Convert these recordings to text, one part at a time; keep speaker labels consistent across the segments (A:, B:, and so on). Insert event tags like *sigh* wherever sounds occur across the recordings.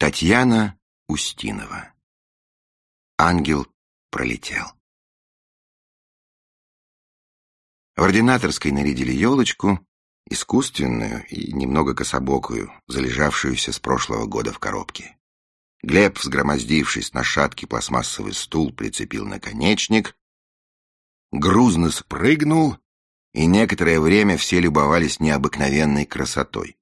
A: Татьяна Устинова. Ангел пролетел. В ординаторской нарядили елочку, искусственную и немного кособокую, залежавшуюся с прошлого года в коробке. Глеб, взгромоздившись на шаткий пластмассовый стул, прицепил наконечник, грузно спрыгнул, и некоторое время все любовались необыкновенной красотой.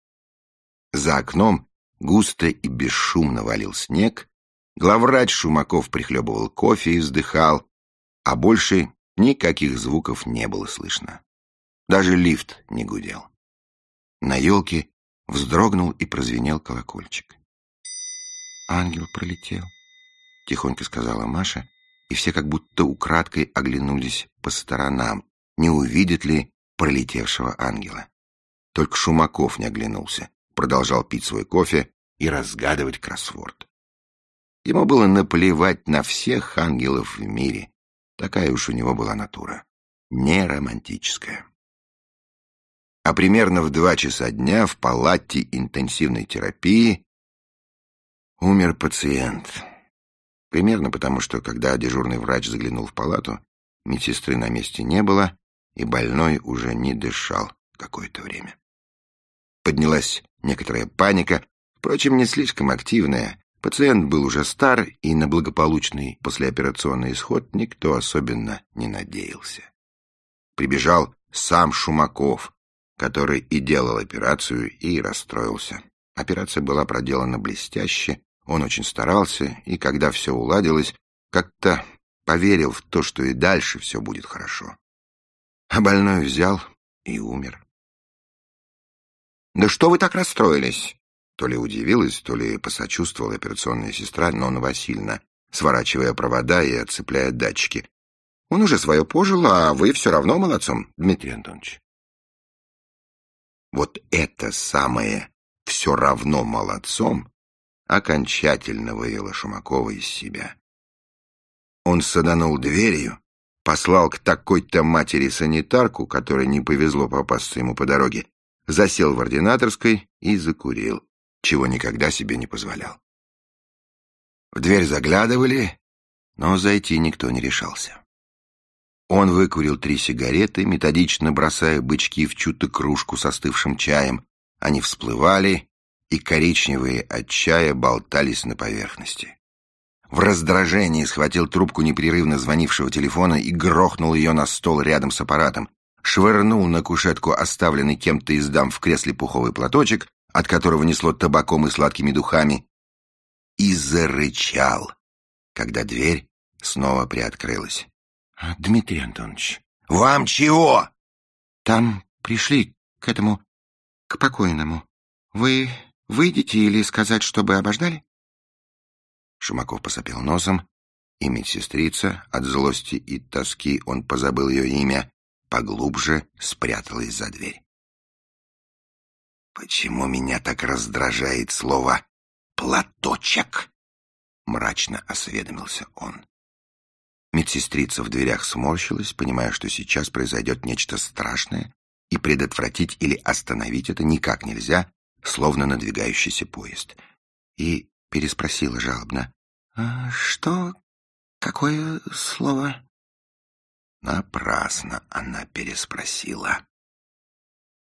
A: За окном Густо и бесшумно валил снег, главврач Шумаков прихлебывал кофе и вздыхал, а больше никаких звуков не было слышно. Даже лифт не гудел. На елке вздрогнул и прозвенел колокольчик. «Ангел пролетел», — тихонько сказала Маша, и все как будто украдкой оглянулись по сторонам, не увидит ли пролетевшего ангела. Только Шумаков не оглянулся продолжал пить свой кофе и разгадывать кроссворд. Ему было наплевать на всех ангелов в мире. Такая уж у него была натура. Не романтическая. А примерно в два часа дня в палате интенсивной терапии умер пациент. Примерно потому, что когда дежурный врач заглянул в палату, медсестры на месте не было, и больной уже не дышал какое-то время. Поднялась некоторая паника, впрочем, не слишком активная. Пациент был уже стар, и на благополучный послеоперационный исход никто особенно не надеялся. Прибежал сам Шумаков, который и делал операцию, и расстроился. Операция была проделана блестяще, он очень старался, и когда все уладилось, как-то поверил в то, что и дальше все будет хорошо. А больной взял и умер. «Да что вы так расстроились?» То ли удивилась, то ли посочувствовала операционная сестра Нонна Васильевна, сворачивая провода и отцепляя датчики. «Он уже свое пожил, а вы все равно молодцом, Дмитрий Антонович». Вот это самое «все равно молодцом» окончательно вывело Шумакова из себя. Он саданул дверью, послал к такой-то матери санитарку, которой не повезло попасться ему по дороге, засел в ординаторской и закурил, чего никогда себе не позволял. В дверь заглядывали, но зайти никто не решался. Он выкурил три сигареты, методично бросая бычки в чью-то кружку с остывшим чаем. Они всплывали, и коричневые от чая болтались на поверхности. В раздражении схватил трубку непрерывно звонившего телефона и грохнул ее на стол рядом с аппаратом швырнул на кушетку оставленный кем-то из дам в кресле пуховый платочек, от которого несло табаком и сладкими духами, и зарычал, когда дверь снова приоткрылась. «А, — Дмитрий Антонович. — Вам чего? — Там пришли к этому, к покойному. Вы выйдете или сказать, чтобы обождали? Шумаков посопел носом, и медсестрица, от злости и тоски он позабыл ее имя, поглубже спряталась за дверь. «Почему меня так раздражает слово «платочек»?» — мрачно осведомился он. Медсестрица в дверях сморщилась, понимая, что сейчас произойдет нечто страшное, и предотвратить или остановить это никак нельзя, словно надвигающийся поезд. И переспросила жалобно. «А что? Какое слово?» Напрасно она переспросила.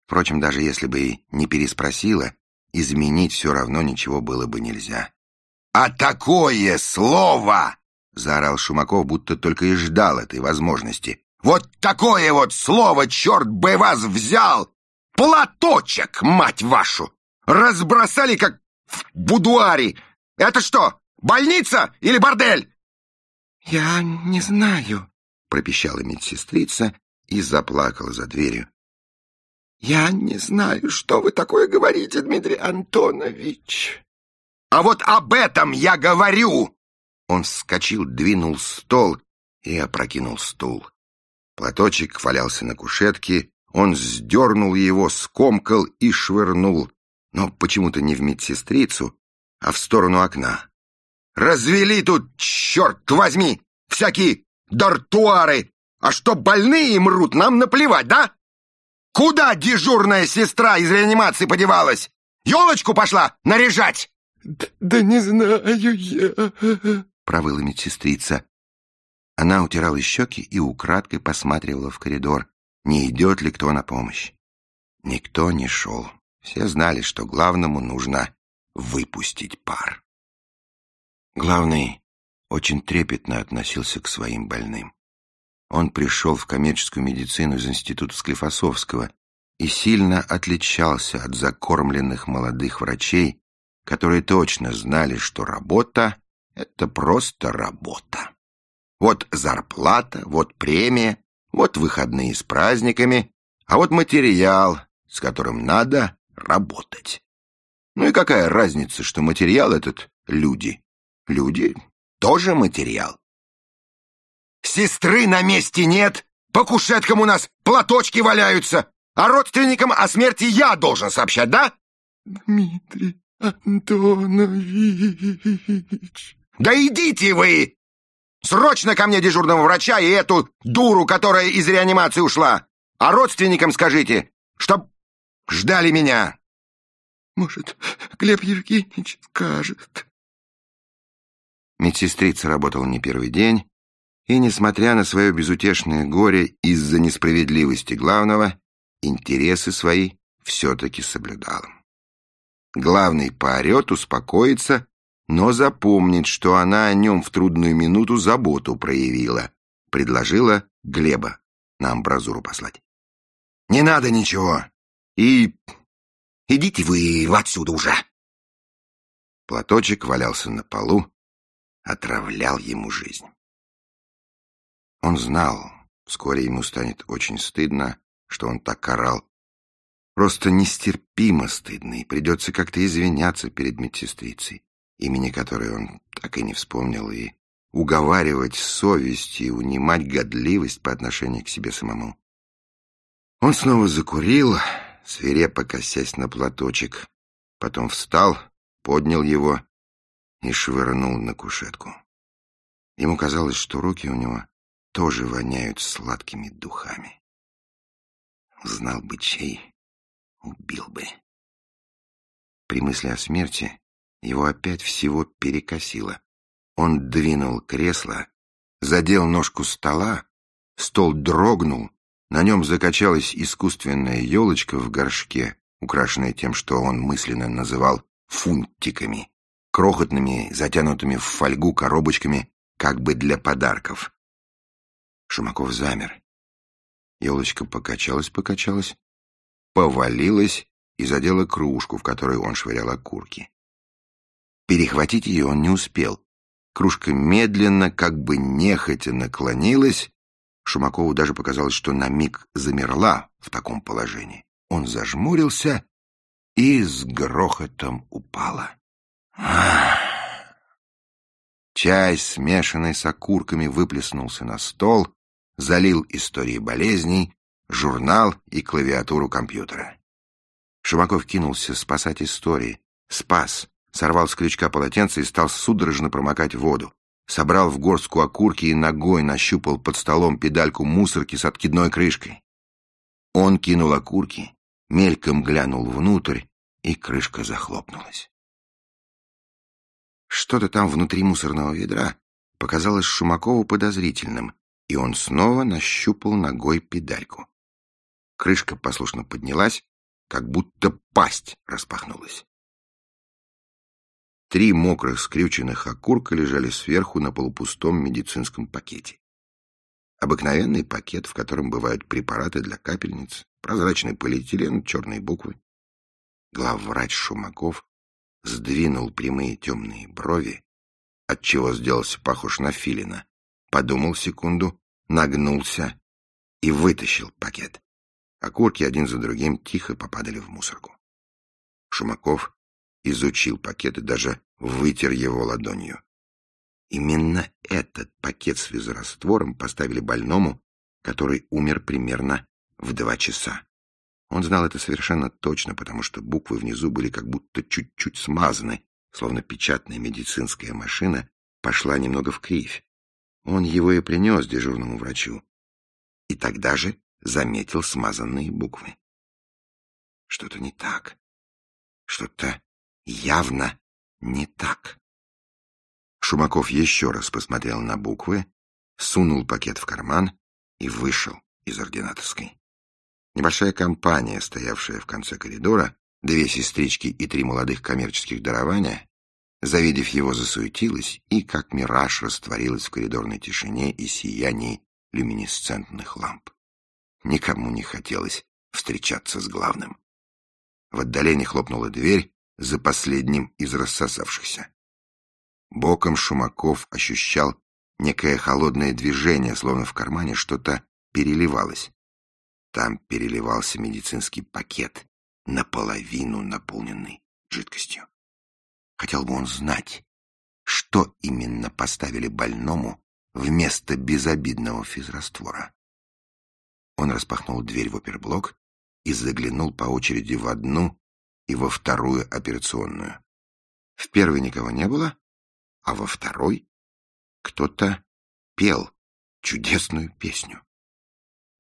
A: Впрочем, даже если бы и не переспросила, изменить все равно ничего было бы нельзя. «А такое слово!» — заорал Шумаков, будто только и ждал этой возможности. «Вот такое вот слово, черт бы вас взял! Платочек, мать вашу! Разбросали, как в будуаре! Это что, больница или бордель?» «Я не знаю», пропищала медсестрица и заплакала за дверью. «Я не знаю, что вы такое говорите, Дмитрий Антонович». «А вот об этом я говорю!» Он вскочил, двинул стол и опрокинул стул. Платочек валялся на кушетке, он сдернул его, скомкал и швырнул, но почему-то не в медсестрицу, а в сторону окна. «Развели тут, черт возьми, всякие дартуары. А что больные мрут, нам наплевать, да? Куда дежурная сестра из реанимации подевалась? Елочку пошла наряжать?
B: Да не знаю я, —
A: провыла медсестрица. Она утирала щеки и украдкой посматривала в коридор, не идет ли кто на помощь. Никто не шел. Все знали, что главному нужно выпустить пар. Главный очень трепетно относился к своим больным. Он пришел в коммерческую медицину из института Склифосовского и сильно отличался от закормленных молодых врачей, которые точно знали, что работа — это просто работа. Вот зарплата, вот премия, вот выходные с праздниками, а вот материал, с которым надо работать. Ну и какая разница, что материал этот — люди? Люди — тоже материал. Сестры на месте нет, по кушеткам у нас платочки валяются, а родственникам о смерти я должен сообщать, да?
B: Дмитрий Антонович.
A: Да идите вы! Срочно ко мне дежурного врача и эту дуру, которая из реанимации ушла. А родственникам скажите, чтоб ждали меня.
B: Может, Глеб Евгеньевич скажет.
A: Медсестрица работала не первый день, и, несмотря на свое безутешное горе из-за несправедливости главного, интересы свои все-таки соблюдала. Главный поорет, успокоится, но запомнит, что она о нем в трудную минуту заботу проявила. Предложила Глеба на амбразуру послать. «Не надо ничего. И идите вы отсюда уже!» Платочек валялся на полу, отравлял ему жизнь. Он знал, вскоре ему станет очень стыдно, что он так орал, Просто нестерпимо стыдно, и придется как-то извиняться перед медсестрицей, имени которой он так и не вспомнил, и уговаривать совесть и унимать годливость по отношению к себе самому. Он снова закурил, свирепо косясь на платочек, потом встал, поднял его и швырнул на кушетку. Ему казалось, что руки у него тоже воняют сладкими духами. Знал бы чей убил бы. При мысли о смерти его опять всего перекосило. Он двинул кресло, задел ножку стола, стол дрогнул, на нем закачалась искусственная елочка в горшке, украшенная тем, что он мысленно называл фунтиками, крохотными, затянутыми в фольгу коробочками, как бы для подарков. Шумаков замер. Елочка покачалась-покачалась, повалилась и задела кружку, в которой он швырял окурки. Перехватить ее он не успел. Кружка медленно, как бы нехотя наклонилась. Шумакову даже показалось, что на миг замерла в таком положении. Он зажмурился и с грохотом упала. Чай, смешанный с окурками, выплеснулся на стол, залил истории болезней, журнал и клавиатуру компьютера. Шумаков кинулся спасать истории. Спас. Сорвал с крючка полотенце и стал судорожно промокать воду. Собрал в горстку окурки и ногой нащупал под столом педальку мусорки с откидной крышкой. Он кинул окурки, мельком глянул внутрь, и крышка захлопнулась. Что-то там внутри мусорного ведра показалось Шумакову подозрительным, и он снова нащупал ногой педальку. Крышка послушно поднялась, как будто пасть распахнулась. Три мокрых скрюченных окурка лежали сверху на полупустом медицинском пакете. Обыкновенный пакет, в котором бывают препараты для капельниц, прозрачный полиэтилен, черные буквы. Главврач Шумаков сдвинул прямые темные брови, отчего сделался похож на филина, подумал секунду, нагнулся и вытащил пакет. Окурки один за другим тихо попадали в мусорку. Шумаков изучил пакет и даже вытер его ладонью. Именно этот пакет с физраствором поставили больному, который умер примерно в два часа. Он знал это совершенно точно, потому что буквы внизу были как будто чуть-чуть смазаны, словно печатная медицинская машина пошла немного в кривь. Он его и принес дежурному врачу. И тогда же заметил смазанные буквы. Что-то не так. Что-то явно не так. Шумаков еще раз посмотрел на буквы, сунул пакет в карман и вышел из ординаторской. Небольшая компания, стоявшая в конце коридора, две сестрички и три молодых коммерческих дарования, завидев его, засуетилась и, как мираж, растворилась в коридорной тишине и сиянии люминесцентных ламп. Никому не хотелось встречаться с главным. В отдалении хлопнула дверь за последним из рассосавшихся. Боком Шумаков ощущал некое холодное движение, словно в кармане что-то переливалось. Там переливался медицинский пакет, наполовину наполненный жидкостью. Хотел бы он знать, что именно поставили больному вместо безобидного физраствора. Он распахнул дверь в оперблок и заглянул по очереди в одну и во вторую операционную. В первой никого не было, а во второй кто-то пел чудесную песню.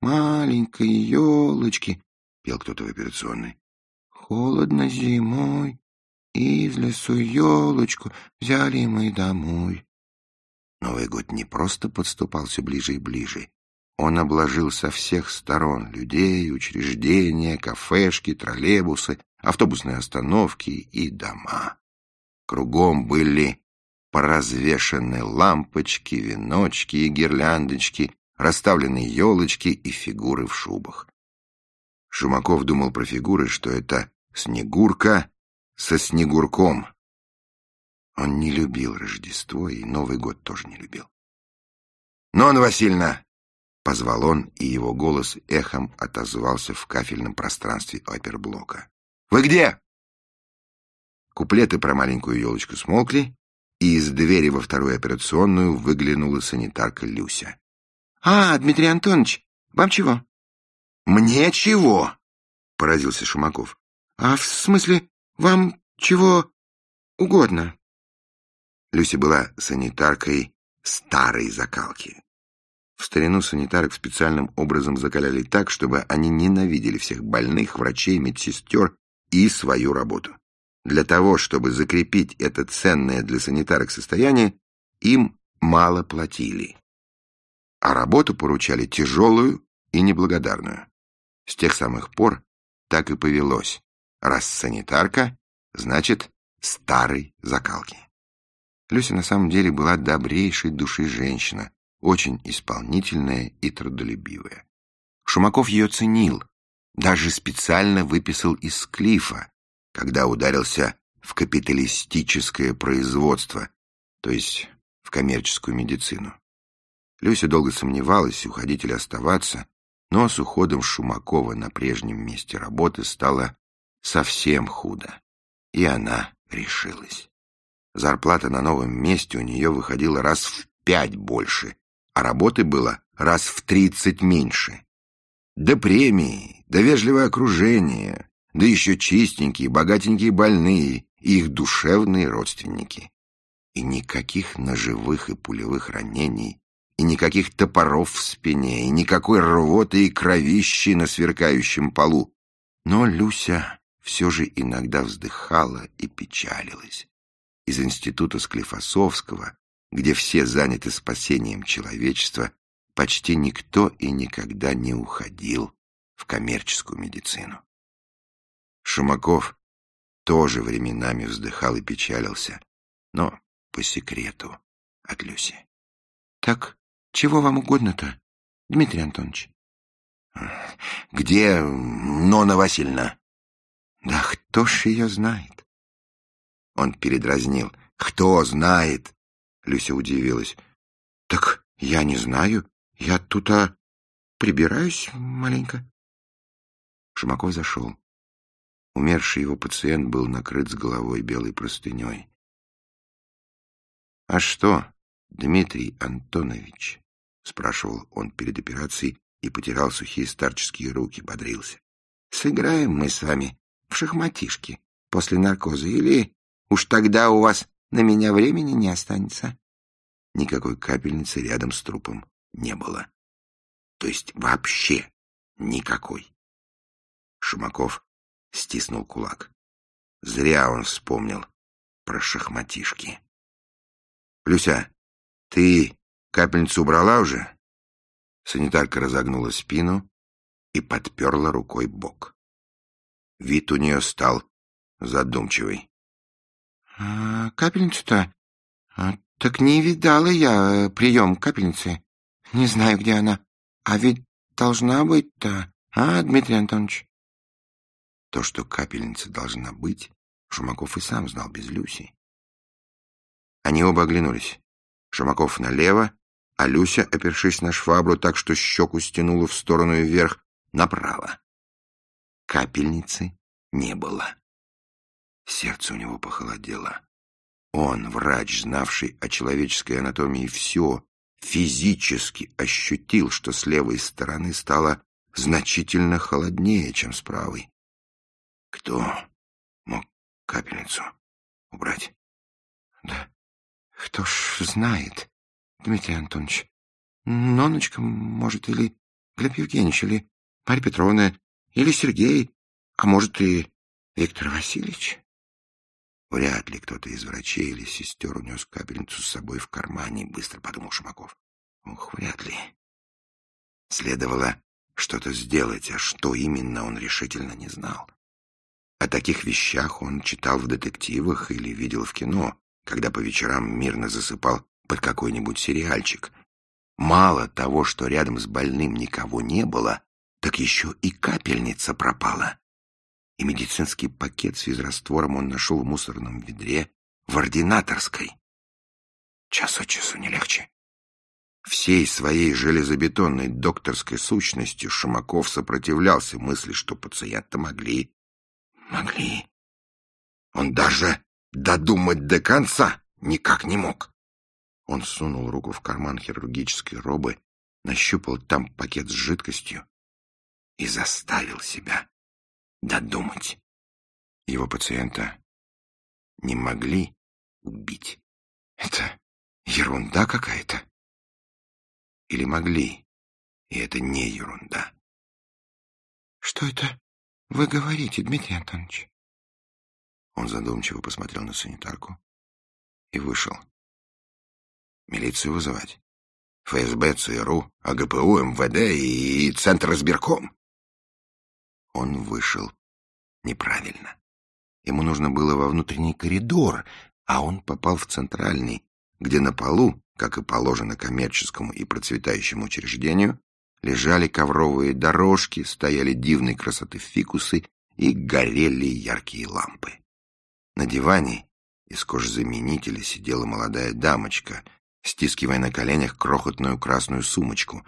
A: «Маленькой елочки», — пел кто-то в операционной, — «холодно зимой, из лесу елочку взяли мы домой». Новый год не просто подступал все ближе и ближе. Он обложил со всех сторон людей, учреждения, кафешки, троллейбусы, автобусные остановки и дома. Кругом были поразвешаны лампочки, веночки и гирляндочки, расставленные елочки и фигуры в шубах. Шумаков думал про фигуры, что это Снегурка со Снегурком. Он не любил Рождество и Новый год тоже не любил. «Нонна Васильевна!» — позвал он, и его голос эхом отозвался в кафельном пространстве оперблока. «Вы где?» Куплеты про маленькую елочку смолкли, и из двери во вторую операционную выглянула санитарка Люся. — А, Дмитрий Антонович, вам чего? — Мне чего? — поразился Шумаков. — А в смысле, вам чего угодно? Люся была санитаркой старой закалки. В старину санитарок специальным образом закаляли так, чтобы они ненавидели всех больных, врачей, медсестер и свою работу. Для того, чтобы закрепить это ценное для санитарок состояние, им мало платили. А работу поручали тяжелую и неблагодарную. С тех самых пор так и повелось. Раз санитарка, значит, старой закалки. Люся на самом деле была добрейшей души женщина, очень исполнительная и трудолюбивая. Шумаков ее ценил, даже специально выписал из клифа, когда ударился в капиталистическое производство, то есть в коммерческую медицину. Люся долго сомневалась, уходить или оставаться, но с уходом Шумакова на прежнем месте работы стало совсем худо, и она решилась. Зарплата на новом месте у нее выходила раз в пять больше, а работы было раз в тридцать меньше. Да премии, да вежливое окружение, да еще чистенькие, богатенькие больные и их душевные родственники. И никаких ножевых и пулевых ранений, и никаких топоров в спине, и никакой рвоты и кровищи на сверкающем полу. Но Люся все же иногда вздыхала и печалилась. Из института Склифосовского, где все заняты спасением человечества, почти никто и никогда не уходил в коммерческую медицину. Шумаков тоже временами вздыхал и печалился, но по секрету от Люси. — Так чего вам угодно-то, Дмитрий Антонович? — Где Нона Васильевна? — Да кто ж ее знает? Он передразнил. — Кто знает? Люся удивилась. — Так я не знаю. Я тут а, прибираюсь маленько. Шумаков зашел. Умерший его пациент был накрыт с головой белой простыней. — А что, Дмитрий Антонович? — спрашивал он перед операцией и потирал сухие старческие руки, бодрился. — Сыграем мы с вами в шахматишки после наркоза, или уж тогда у вас на меня времени не останется? Никакой капельницы рядом с трупом не было. То есть вообще никакой. Шумаков стиснул кулак. Зря он вспомнил про шахматишки. «Люся, ты капельницу убрала уже?» Санитарка разогнула спину и подперла рукой бок. Вид у нее стал задумчивый.
C: А, капельницу-то? А, так не видала я э, прием капельницы. Не знаю, где она. А ведь должна быть-то, а, Дмитрий Антонович?
A: То, что капельница должна быть, Шумаков и сам знал без Люси. Они оба оглянулись. Шумаков налево, а Люся, опершись на швабру так, что щеку стянула в сторону и вверх, направо. Капельницы не было. Сердце у него похолодело. Он, врач, знавший о человеческой анатомии все, физически ощутил, что с левой стороны стало значительно холоднее, чем с правой. Кто мог капельницу убрать?
C: Да кто ж знает, Дмитрий Антонович. Ноночка, может, или Глеб Евгеньевич, или Марья Петровна, или Сергей, а может, и Виктор Васильевич.
A: Вряд ли кто-то из врачей или сестер унес капельницу с собой в кармане, быстро подумал Шумаков. Ох, вряд ли. Следовало что-то сделать, а что именно он решительно не знал. О таких вещах он читал в детективах или видел в кино, когда по вечерам мирно засыпал под какой-нибудь сериальчик. Мало того, что рядом с больным никого не было, так еще и капельница пропала и медицинский пакет с физраствором он нашел в мусорном ведре в ординаторской. Час от часу не легче. Всей своей железобетонной докторской сущностью Шумаков сопротивлялся мысли, что пациента могли... Могли. Он даже додумать до конца никак не мог. Он сунул руку в карман хирургической робы, нащупал там пакет с жидкостью и заставил себя додумать. Его пациента не могли убить. Это ерунда какая-то. Или могли, и это не ерунда.
C: Что это вы говорите, Дмитрий Антонович?
A: Он задумчиво посмотрел на санитарку и вышел. Милицию вызывать. ФСБ, ЦРУ, АГПУ, МВД и Центр избирком. Он вышел неправильно. Ему нужно было во внутренний коридор, а он попал в центральный, где на полу, как и положено коммерческому и процветающему учреждению, лежали ковровые дорожки, стояли дивной красоты фикусы и горели яркие лампы. На диване из кожзаменителя сидела молодая дамочка, стискивая на коленях крохотную красную сумочку,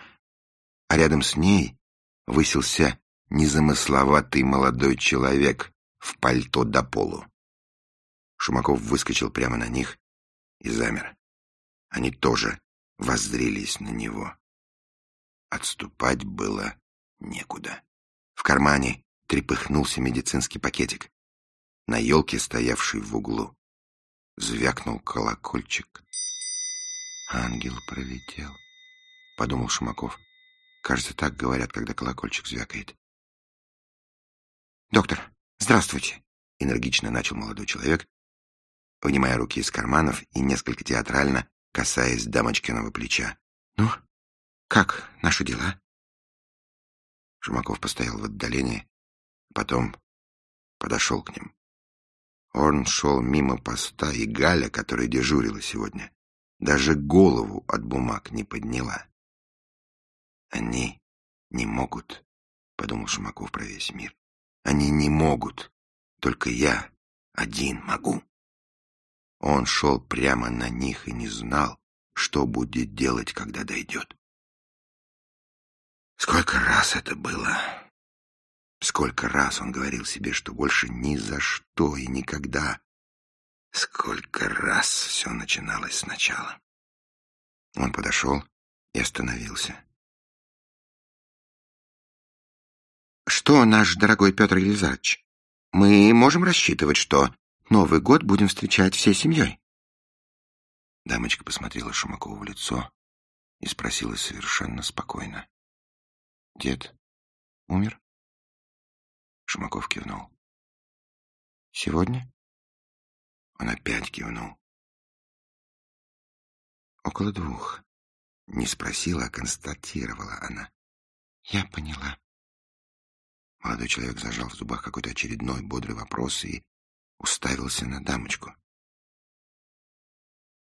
A: а рядом с ней высился незамысловатый молодой человек в пальто до полу. Шумаков выскочил прямо на них и замер. Они тоже воззрелись на него. Отступать было некуда. В кармане трепыхнулся медицинский пакетик. На елке, стоявшей в углу, звякнул колокольчик. «Ангел пролетел», — подумал Шумаков. «Кажется, так говорят, когда колокольчик звякает. «Доктор, здравствуйте!» — энергично начал молодой человек, вынимая руки из карманов и несколько театрально касаясь дамочкиного плеча. «Ну, как наши дела?» Шумаков постоял в отдалении, потом подошел к ним. Он шел мимо поста, и Галя, которая дежурила сегодня, даже голову от бумаг не подняла. «Они не могут», — подумал Шумаков про весь мир. Они не могут. Только я один могу. Он шел прямо на них и не знал, что будет делать, когда дойдет. Сколько раз это было? Сколько раз он говорил себе, что больше ни за что и никогда. Сколько раз все начиналось сначала. Он подошел и остановился. Что, наш дорогой Петр Елизарович, мы можем рассчитывать, что Новый год будем встречать всей семьей? Дамочка посмотрела Шумакову в лицо и спросила совершенно спокойно. «Дед умер?» Шумаков кивнул. «Сегодня?» Он опять кивнул. Около двух. Не спросила, а констатировала она. Я поняла. Молодой человек зажал в зубах какой-то очередной бодрый вопрос и уставился на дамочку.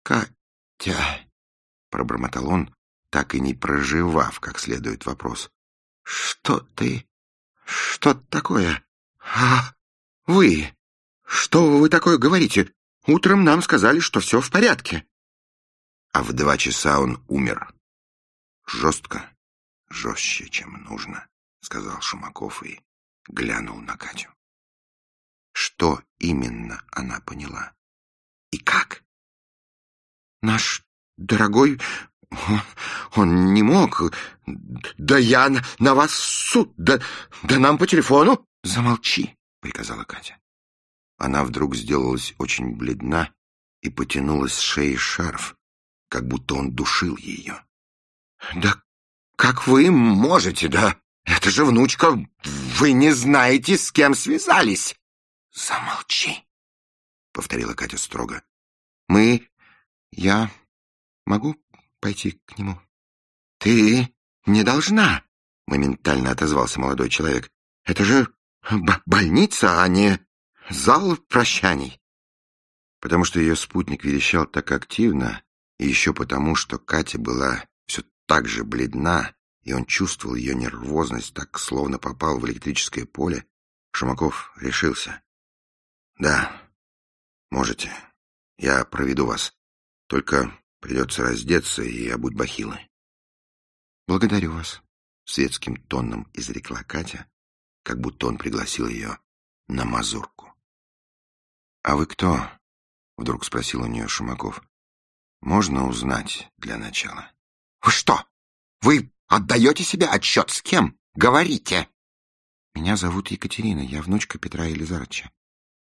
A: «Катя!» — пробормотал он, так и не проживав как следует вопрос. «Что ты? Что такое? А вы? Что вы такое говорите? Утром нам сказали, что все в порядке». А в два часа он умер. Жестко, жестче, чем нужно, сказал Шумаков и глянул на Катю. Что именно она поняла? И как? Наш дорогой... Он не мог... Да я на, вас суд... Да, да нам по телефону... Замолчи, приказала Катя. Она вдруг сделалась очень бледна и потянулась с шеи шарф, как будто он душил ее. «Да как вы можете, да? Это же внучка. Вы не знаете, с кем связались!» «Замолчи!» — повторила Катя строго. «Мы... Я могу пойти к нему?» «Ты не должна!» — моментально отозвался молодой человек. «Это же больница, а не зал прощаний!» Потому что ее спутник верещал так активно, и еще потому, что Катя была все так же бледна, и он чувствовал ее нервозность, так словно попал в электрическое поле, Шумаков решился. «Да, можете. Я проведу вас. Только придется раздеться и обуть бахилы». «Благодарю вас», — светским тоном изрекла Катя, как будто он пригласил ее на мазурку. «А вы кто?» — вдруг спросил у нее Шумаков. Можно узнать для начала. Вы что? Вы отдаете себе отчет с кем? Говорите. Меня зовут Екатерина, я внучка Петра Елизаровича.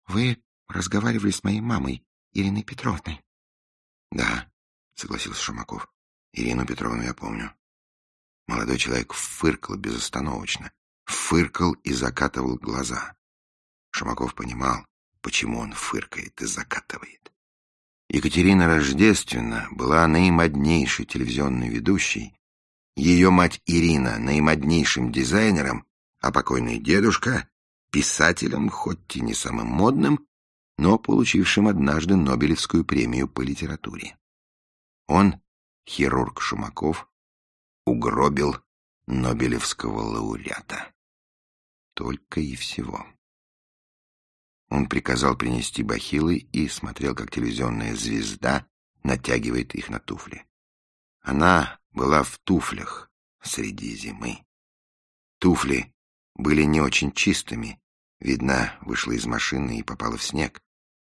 A: Вы разговаривали с моей мамой, Ириной Петровной. Да, согласился Шумаков. Ирину Петровну я помню. Молодой человек фыркал безостановочно. Фыркал и закатывал глаза. Шумаков понимал, почему он фыркает и закатывает. Екатерина Рождественна была наимоднейшей телевизионной ведущей, ее мать Ирина — наимоднейшим дизайнером, а покойный дедушка — писателем, хоть и не самым модным, но получившим однажды Нобелевскую премию по литературе. Он, хирург Шумаков, угробил Нобелевского лауреата. Только и всего. Он приказал принести бахилы и смотрел, как телевизионная звезда натягивает их на туфли. Она была в туфлях среди зимы. Туфли были не очень чистыми, видно, вышла из машины и попала в снег.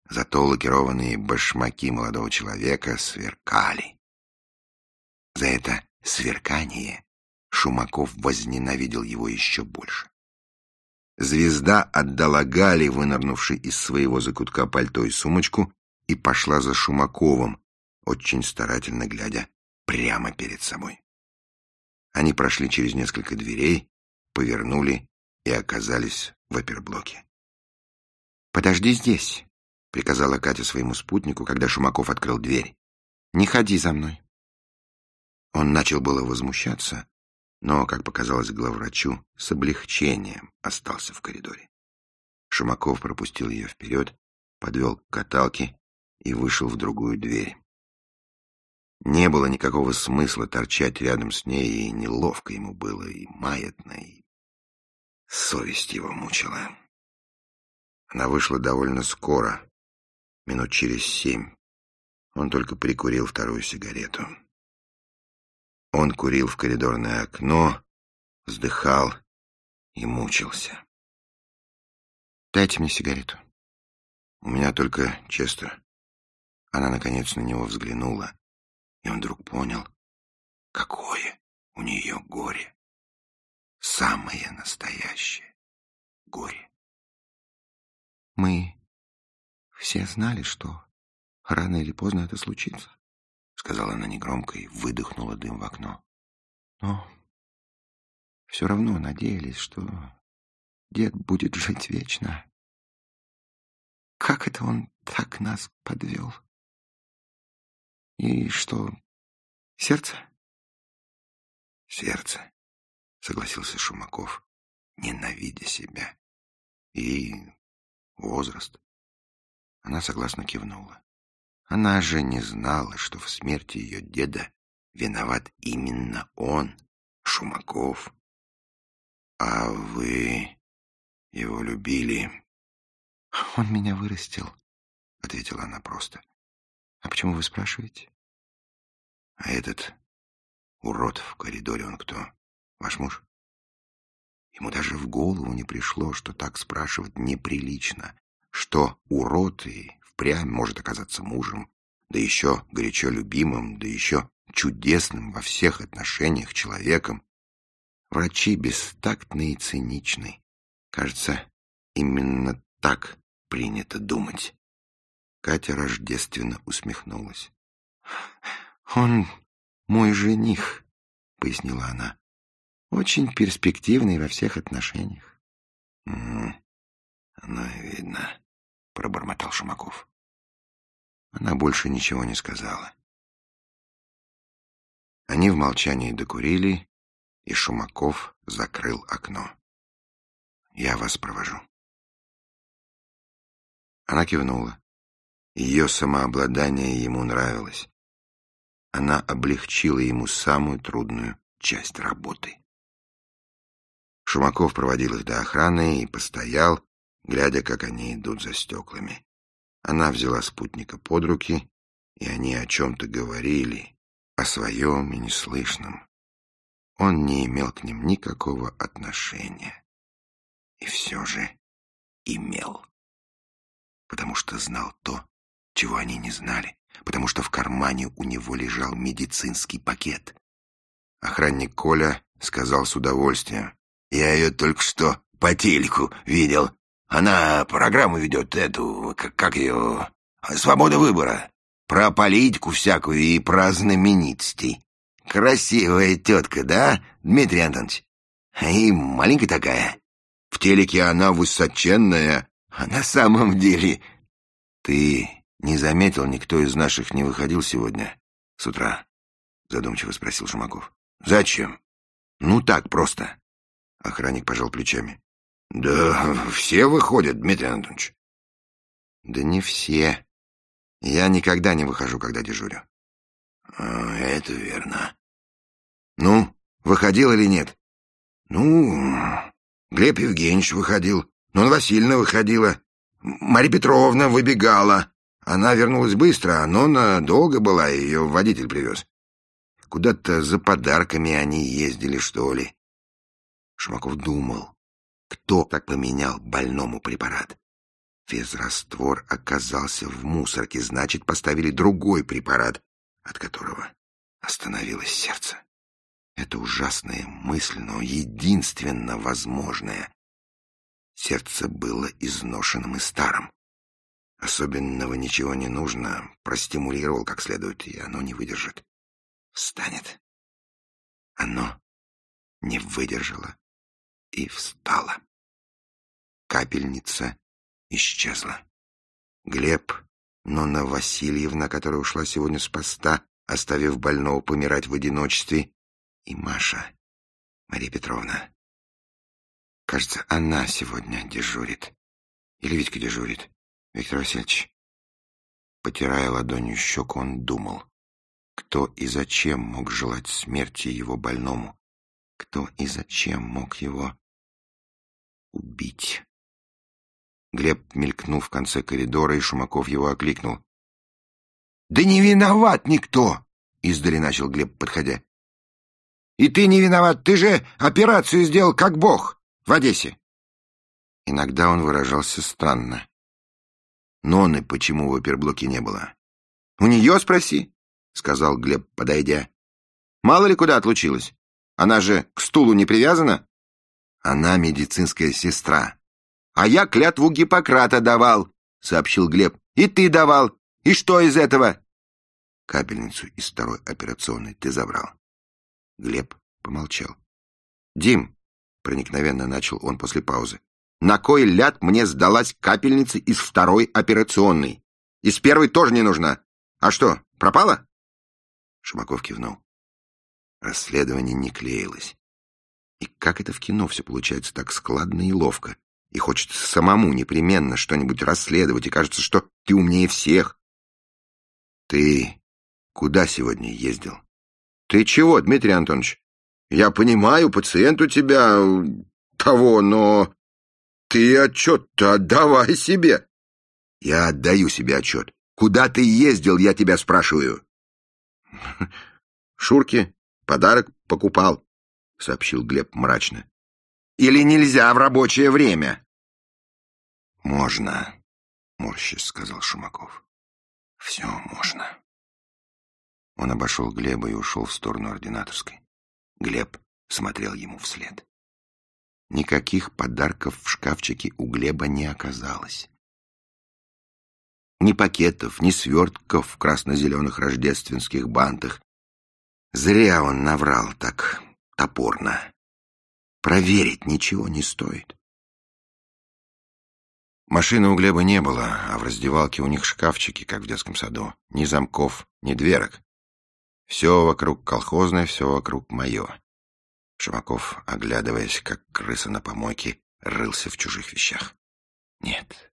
A: Зато лакированные башмаки молодого человека сверкали. За это сверкание Шумаков возненавидел его еще больше. Звезда отдала Гале, вынырнувшей из своего закутка пальто и сумочку, и пошла за Шумаковым, очень старательно глядя прямо перед собой. Они прошли через несколько дверей, повернули и оказались в оперблоке. «Подожди здесь», — приказала Катя своему спутнику, когда Шумаков открыл дверь. «Не ходи за мной». Он начал было возмущаться, но, как показалось главврачу, с облегчением остался в коридоре. Шумаков пропустил ее вперед, подвел к каталке и вышел в другую дверь. Не было никакого смысла торчать рядом с ней, и неловко ему было, и маятно, и совесть его мучила. Она вышла довольно скоро, минут через семь. Он только прикурил вторую сигарету. Он курил в коридорное окно, вздыхал и мучился. «Дайте мне сигарету». «У меня только Честер». Она, наконец, на него взглянула, и он вдруг понял, какое у нее горе. Самое настоящее горе. Мы все знали, что рано или поздно это случится сказала она негромко и выдохнула дым в окно. Но все равно надеялись, что дед будет жить вечно.
C: Как это он так нас подвел? И что, сердце?
A: Сердце, согласился Шумаков, ненавидя себя. И возраст. Она согласно кивнула. Она же не знала, что в смерти ее деда виноват именно он, Шумаков. А вы его любили? *laughs*
C: Он меня вырастил, ответила она просто. А почему вы спрашиваете?
A: А этот урод в коридоре, он кто? Ваш муж? Ему даже в голову не пришло, что так спрашивать неприлично, что урод и впрямь может оказаться мужем, да еще горячо любимым, да еще чудесным во всех отношениях человеком. Врачи бестактны и циничны. Кажется, именно так принято думать. Катя рождественно усмехнулась.
C: «Он мой жених», — пояснила она. «Очень перспективный во всех отношениях».
A: «М -м, «Оно и видно», — пробормотал Шумаков. Она больше ничего не сказала. Они в молчании докурили, и Шумаков закрыл окно. «Я вас провожу». Она кивнула. Ее самообладание ему нравилось. Она облегчила ему самую трудную часть работы. Шумаков проводил их до охраны и постоял, глядя, как они идут за стеклами. Она взяла спутника под руки, и они о чем-то говорили, о своем и неслышном. Он не имел к ним никакого отношения. И все же имел. Потому что знал то, чего они не знали, потому что в кармане у него лежал медицинский пакет. Охранник Коля сказал с удовольствием. «Я ее только что по телеку видел. Она программу ведет эту, как, ее, «Свобода выбора». Про политику всякую и про знаменитостей. Красивая тетка, да, Дмитрий Антонович? И маленькая такая. В телеке она высоченная, а на самом деле... Ты не заметил, никто из наших не выходил сегодня с утра? Задумчиво спросил Шумаков. Зачем? Ну так, просто. Охранник пожал плечами. Да все выходят, Дмитрий Анатольевич. Да не все. Я никогда не выхожу, когда дежурю. А, это верно. Ну, выходил или нет? Ну, Глеб Евгеньевич выходил. Нона Васильевна выходила. Марья Петровна выбегала. Она вернулась быстро, а Нона долго была, ее водитель привез. Куда-то за подарками они ездили, что ли. Шумаков думал, кто так поменял больному препарат. Физраствор оказался в мусорке, значит, поставили другой препарат, от которого остановилось сердце. Это ужасная мысль, но единственно возможная. Сердце было изношенным и старым. Особенного ничего не нужно, простимулировал как следует, и оно не выдержит. Встанет. Оно не выдержало и встало. Капельница исчезла. Глеб, Нонна Васильевна, которая ушла сегодня с поста, оставив больного помирать в одиночестве, и Маша, Мария Петровна. Кажется, она сегодня дежурит. Или Витька дежурит. Виктор Васильевич. Потирая ладонью щеку, он думал, кто и зачем мог желать смерти его больному, кто и зачем мог его убить. Глеб мелькнул в конце коридора, и Шумаков его окликнул. — Да не виноват никто! — издали начал Глеб, подходя. — И ты не виноват, ты же операцию сделал как бог в Одессе. Иногда он выражался странно. Ноны почему в оперблоке не было? — У нее спроси, — сказал Глеб, подойдя. — Мало ли куда отлучилась. Она же к стулу не привязана. Она медицинская сестра, «А я клятву Гиппократа давал», — сообщил Глеб. «И ты давал. И что из этого?» «Капельницу из второй операционной ты забрал». Глеб помолчал. «Дим», — проникновенно начал он после паузы, На кой ляд мне сдалась капельница из второй операционной? Из первой тоже не нужна. А что, пропала? Шумаков кивнул. Расследование не клеилось. И как это в кино все получается так складно и ловко? И хочется самому непременно что-нибудь расследовать, и кажется, что ты умнее всех. Ты куда сегодня ездил? Ты чего, Дмитрий Антонович? Я понимаю, пациент у тебя того, но ты отчет-то отдавай себе. Я отдаю себе отчет. Куда ты ездил, я тебя спрашиваю. *laughs* Шурке подарок покупал, сообщил Глеб мрачно. Или нельзя в рабочее время? Можно, морщись сказал Шумаков. Все можно. Он обошел Глеба и ушел в сторону ординаторской. Глеб смотрел ему вслед. Никаких подарков в шкафчике у Глеба не оказалось. Ни пакетов, ни свертков в красно-зеленых рождественских бантах. Зря он наврал так топорно. Проверить ничего не стоит. Машины у Глеба не было, а в раздевалке у них шкафчики, как в детском саду. Ни замков, ни дверок. Все вокруг колхозное, все вокруг мое. Шумаков, оглядываясь, как крыса на помойке, рылся в чужих вещах. Нет,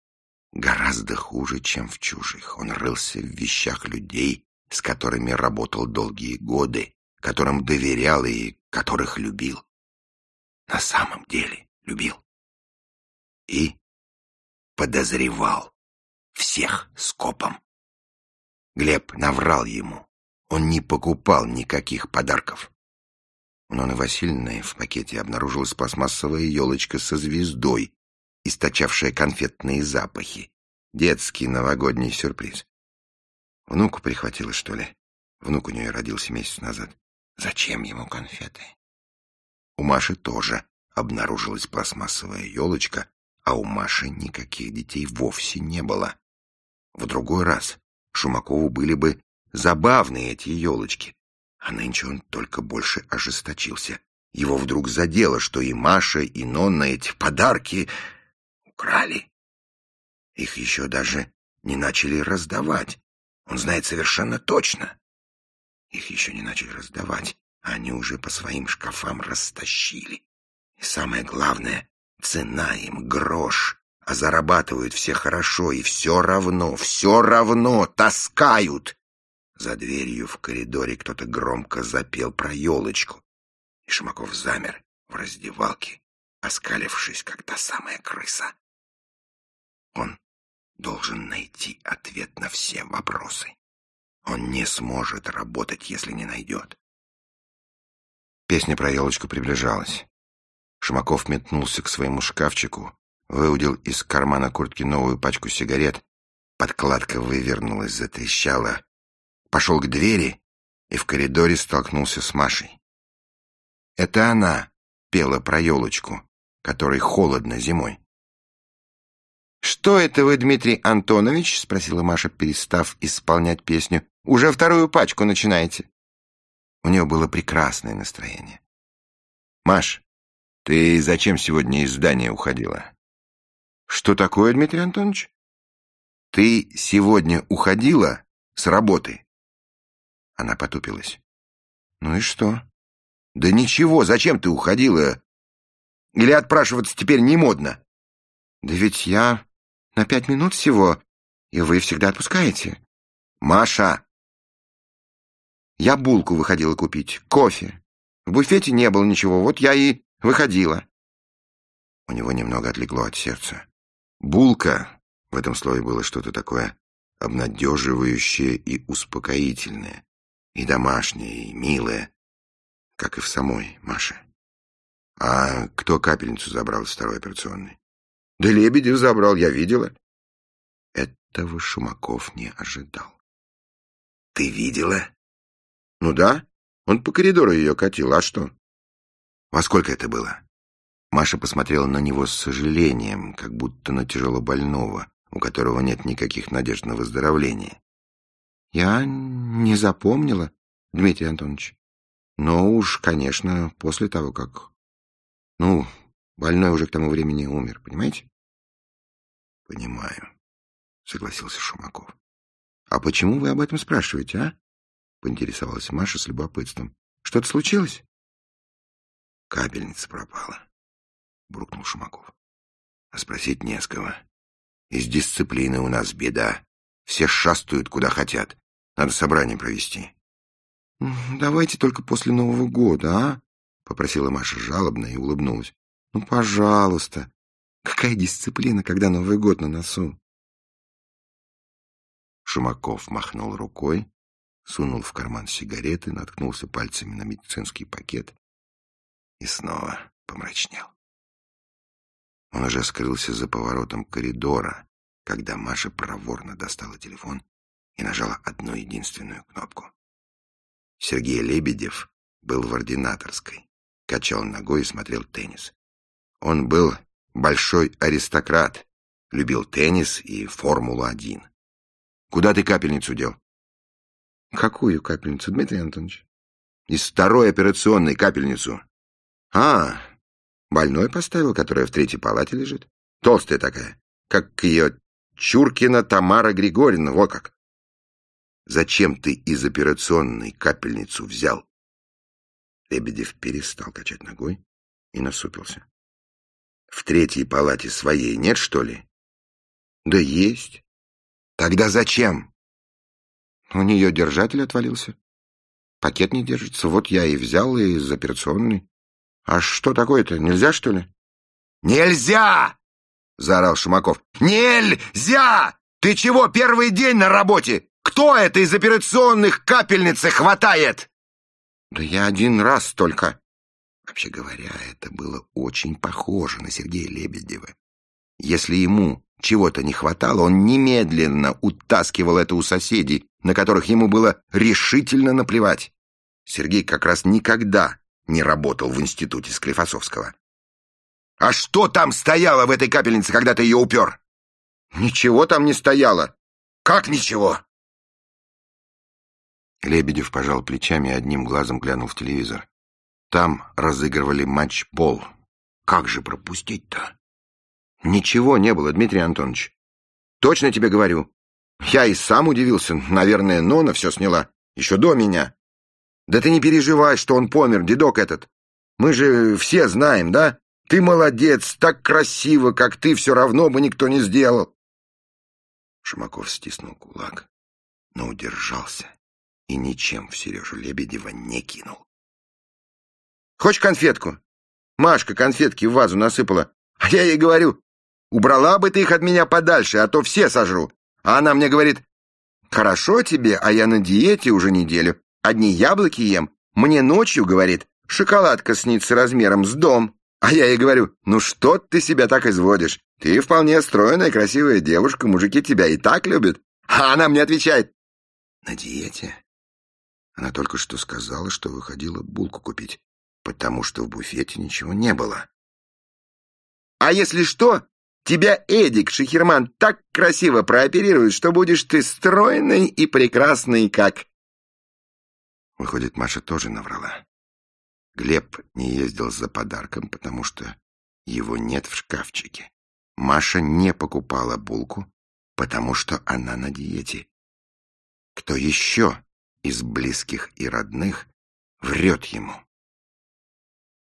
A: гораздо хуже, чем в чужих. Он рылся в вещах людей, с которыми работал долгие годы, которым доверял и которых любил. На самом деле любил. И подозревал всех скопом. Глеб наврал ему. Он не покупал никаких подарков. У Ноны Васильевны в пакете обнаружилась пластмассовая елочка со звездой, источавшая конфетные запахи. Детский новогодний сюрприз. Внуку прихватило, что ли? Внук у нее родился месяц назад. Зачем ему конфеты? У Маши тоже обнаружилась пластмассовая елочка, а у Маши никаких детей вовсе не было. В другой раз Шумакову были бы забавны эти елочки, а нынче он только больше ожесточился. Его вдруг задело, что и Маша, и Нонна эти подарки украли. Их еще даже не начали раздавать. Он знает совершенно точно. Их еще не начали раздавать, а они уже по своим шкафам растащили. И самое главное, цена им грош, а зарабатывают все хорошо, и все равно, все равно таскают. За дверью в коридоре кто-то громко запел про елочку, и Шумаков замер в раздевалке, оскалившись, как та самая крыса. Он должен найти ответ на все вопросы. Он не сможет работать, если не найдет. Песня про елочку приближалась. Шумаков метнулся к своему шкафчику, выудил из кармана куртки новую пачку сигарет. Подкладка вывернулась, затрещала, пошел к двери и в коридоре столкнулся с Машей. Это она пела про елочку, которой холодно зимой. «Что это вы, Дмитрий Антонович?» — спросила Маша, перестав исполнять песню. «Уже вторую пачку начинаете?» У нее было прекрасное настроение. «Маш, ты зачем сегодня из здания уходила?» «Что такое, Дмитрий Антонович?» «Ты сегодня уходила с работы?» Она потупилась. «Ну и что?» «Да ничего, зачем ты уходила? Или отпрашиваться теперь не модно?» «Да ведь я на пять минут всего, и вы всегда отпускаете». «Маша!» Я булку выходила купить, кофе. В буфете не было ничего, вот я и выходила. У него немного отлегло от сердца. Булка, в этом слове было что-то такое обнадеживающее и успокоительное и домашняя, и милая, как и в самой Маше. А кто капельницу забрал из второй операционной? Да Лебедев забрал, я видела. Этого Шумаков не ожидал. Ты видела? Ну да, он по коридору ее катил, а что? Во сколько это было? Маша посмотрела на него с сожалением, как будто на тяжело больного, у которого нет никаких надежд на выздоровление. Я не запомнила, Дмитрий Антонович. Но уж, конечно, после того, как... Ну, Больной уже к тому времени умер, понимаете?
C: Понимаю, согласился Шумаков.
A: А почему вы об этом спрашиваете, а? Поинтересовалась Маша с любопытством. Что-то случилось?
C: Капельница пропала, буркнул Шумаков. А спросить не с кого. Из дисциплины у нас беда. Все шастают куда хотят. Надо собрание провести.
A: Давайте только после Нового года, а? Попросила Маша жалобно и улыбнулась. Ну, пожалуйста. Какая дисциплина, когда Новый год на носу?
C: Шумаков махнул рукой, сунул в карман сигареты, наткнулся пальцами на медицинский пакет и снова помрачнел. Он уже скрылся за поворотом коридора, когда Маша проворно достала телефон и нажала одну единственную кнопку. Сергей Лебедев был в ординаторской, качал ногой и смотрел теннис. Он был большой аристократ, любил теннис и Формулу-1. Куда ты капельницу дел?
A: Какую капельницу, Дмитрий Антонович?
C: Из второй операционной капельницу.
A: А, больной поставил, которая в третьей палате лежит. Толстая такая, как ее Чуркина Тамара Григорьевна, вот как.
C: Зачем ты из операционной капельницу взял?
A: Лебедев перестал качать ногой и насупился.
C: В третьей палате своей нет, что ли?
A: Да есть.
C: Тогда зачем?
A: У нее держатель отвалился. Пакет не держится. Вот я и взял из операционной. А что такое-то? Нельзя, что ли?
C: Нельзя! Заорал Шумаков. Нельзя! Ты чего, первый день на работе? Кто это из операционных капельницы хватает?
A: Да я один раз только. Вообще говоря, это было очень похоже на Сергея Лебедева. Если ему чего-то не хватало, он немедленно утаскивал это у соседей, на которых ему было решительно наплевать. Сергей как раз никогда не работал в институте Склифосовского.
C: «А что там стояло в этой капельнице, когда ты ее упер?»
A: «Ничего там не стояло».
C: «Как ничего?»
A: Лебедев пожал плечами и одним глазом глянул в телевизор. Там разыгрывали матч-бол. Как же пропустить-то? Ничего не было, Дмитрий Антонович. Точно тебе говорю. Я и сам удивился. Наверное, Нона все сняла. Еще до меня. Да ты не переживай, что он помер, дедок этот. Мы же все знаем, да? Ты молодец, так красиво, как ты, все равно бы никто не сделал.
C: Шумаков стиснул кулак, но удержался и ничем в Сережу Лебедева не кинул.
A: Хочешь конфетку? Машка конфетки в вазу насыпала. А я ей говорю, убрала бы ты их от меня подальше, а то все сожру. А она мне говорит, хорошо тебе, а я на диете уже неделю. Одни яблоки ем. Мне ночью, говорит, шоколадка снится размером с дом. А я ей говорю, ну что ты себя так изводишь? Ты вполне стройная, красивая девушка, мужики тебя и так любят. А она мне отвечает, на диете? Она только что сказала, что выходила булку купить потому что в буфете ничего не было. А если что, тебя Эдик Шехерман так красиво прооперирует, что будешь ты стройной и прекрасной, как... Выходит, Маша тоже наврала. Глеб не ездил за подарком, потому что его нет в шкафчике. Маша не покупала булку, потому что она на диете. Кто еще из близких и родных врет ему?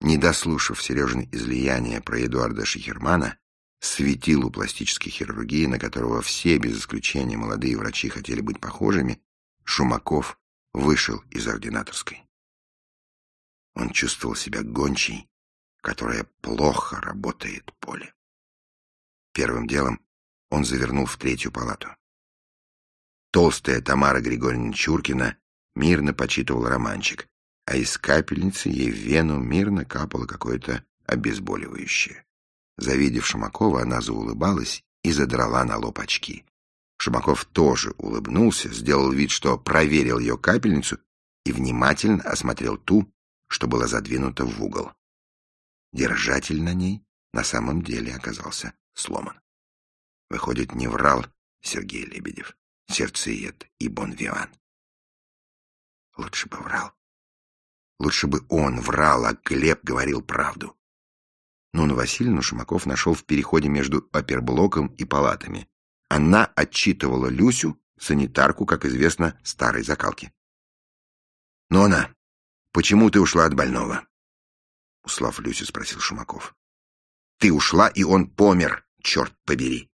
A: Не дослушав Сережин излияние про Эдуарда Шихермана, светилу пластической хирургии, на которого все, без исключения молодые врачи, хотели быть похожими, Шумаков вышел из ординаторской. Он чувствовал себя гончей, которая плохо работает поле. Первым делом он завернул в третью палату. Толстая Тамара Григорьевна Чуркина мирно почитывала романчик, а из капельницы ей в вену мирно капало какое-то обезболивающее. Завидев Шумакова, она заулыбалась и задрала на лоб очки. Шумаков тоже улыбнулся, сделал вид, что проверил ее капельницу и внимательно осмотрел ту, что была задвинута в угол. Держатель на ней на самом деле оказался сломан. Выходит, не врал Сергей Лебедев, сердцеед и бонвиан. Лучше бы врал. Лучше бы он врал, а Глеб говорил правду. Нону Васильевну Шумаков нашел в переходе между оперблоком и палатами. Она отчитывала Люсю, санитарку, как известно, старой закалки. «Нона, почему ты ушла от больного?» Услав Люсю, спросил Шумаков. «Ты ушла, и он помер, черт побери!»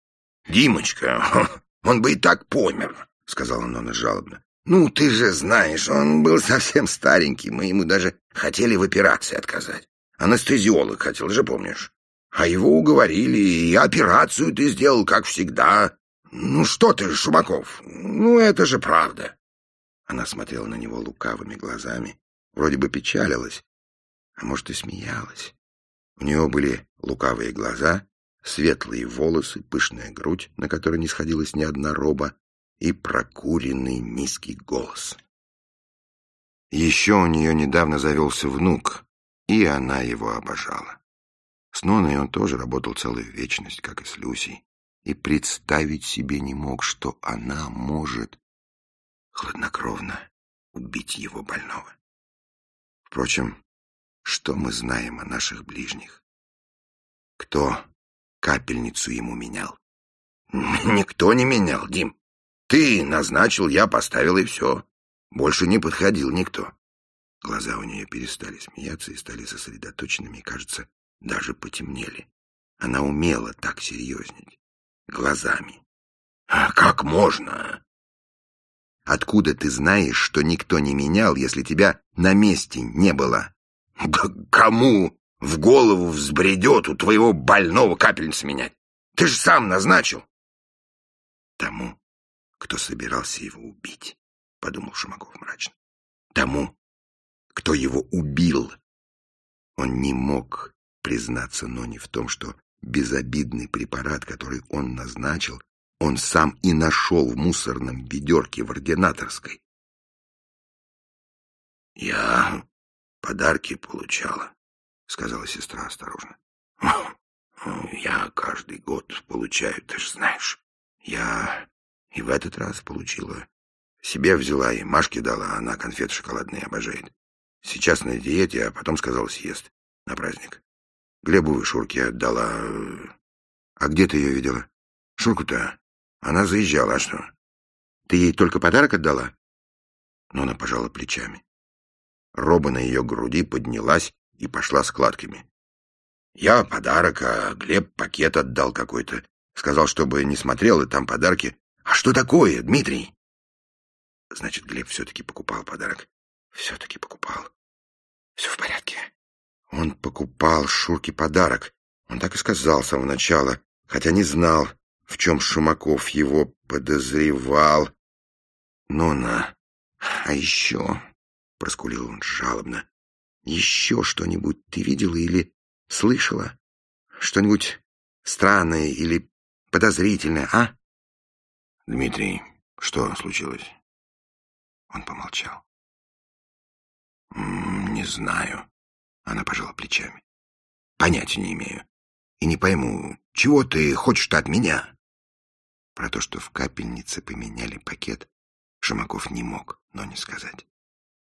C: «Димочка, *laughs* он бы и так помер», — сказала Нона жалобно. «Ну, ты же знаешь, он был совсем старенький, мы ему даже хотели в операции отказать. Анестезиолог хотел же, помнишь? А его уговорили, и операцию ты сделал, как всегда. Ну что ты, Шумаков, ну это же правда».
A: Она смотрела на него лукавыми глазами, вроде бы печалилась, а может и смеялась. У нее были лукавые глаза, светлые волосы, пышная грудь, на которой не сходилась ни одна роба, и прокуренный низкий голос. Еще у нее недавно завелся внук, и она его обожала. С Ноной он тоже работал целую вечность, как и с Люсей, и представить себе не мог, что она может хладнокровно убить его больного. Впрочем, что мы знаем о наших ближних? Кто капельницу ему менял? *laughs*
C: Никто не менял, Дим. Ты назначил, я поставил, и все. Больше не подходил никто.
A: Глаза у нее перестали смеяться и стали сосредоточенными, кажется, даже потемнели. Она умела так серьезнеть. Глазами.
C: А как можно?
A: Откуда ты знаешь, что никто не менял, если тебя на месте не было?
C: Да кому в голову взбредет у твоего больного капельниц менять? Ты же сам назначил.
A: Тому, кто собирался его убить, — подумал Шумаков мрачно. Тому, его убил. Он не мог признаться Ноне в том, что безобидный препарат, который он назначил, он сам и нашел в мусорном ведерке в ординаторской.
C: «Я подарки получала», — сказала сестра осторожно. «Я каждый год получаю, ты же знаешь. Я и в этот раз получила. Себе взяла и Машке дала, она конфеты шоколадные обожает. Сейчас на диете, а потом сказала съест на праздник. Глебовой Шурке отдала. А где ты ее видела? Шурку-то. Она заезжала, а что? Ты ей только подарок отдала? Но она пожала плечами. Роба на ее груди поднялась и пошла складками. Я подарок, а Глеб пакет отдал какой-то. Сказал, чтобы не смотрел, и там подарки. А что такое, Дмитрий? Значит, Глеб все-таки покупал подарок. Все-таки покупал. Все в порядке. Он покупал Шурке подарок. Он так и сказал с самого начала, хотя не знал, в чем Шумаков его подозревал. «Нона, а еще...» — проскулил он жалобно. «Еще что-нибудь ты видела или слышала? Что-нибудь странное или подозрительное, а?» «Дмитрий, что случилось?» Он помолчал. «Не знаю». Она пожала плечами. «Понятия не имею. И не пойму, чего ты хочешь-то от меня?» Про то, что в капельнице поменяли пакет, Шумаков не мог, но не сказать.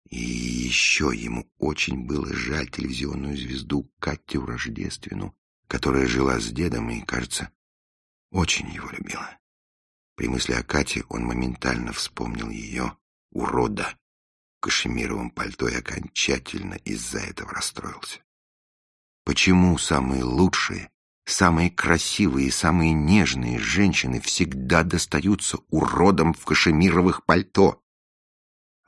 C: И еще ему очень было жаль телевизионную звезду Катю Рождественну, которая жила с дедом и, кажется, очень его любила. При мысли о Кате он моментально вспомнил ее, урода, кашемировом пальто и окончательно из-за этого расстроился. Почему самые лучшие Самые красивые и самые нежные женщины всегда достаются уродам в кашемировых пальто.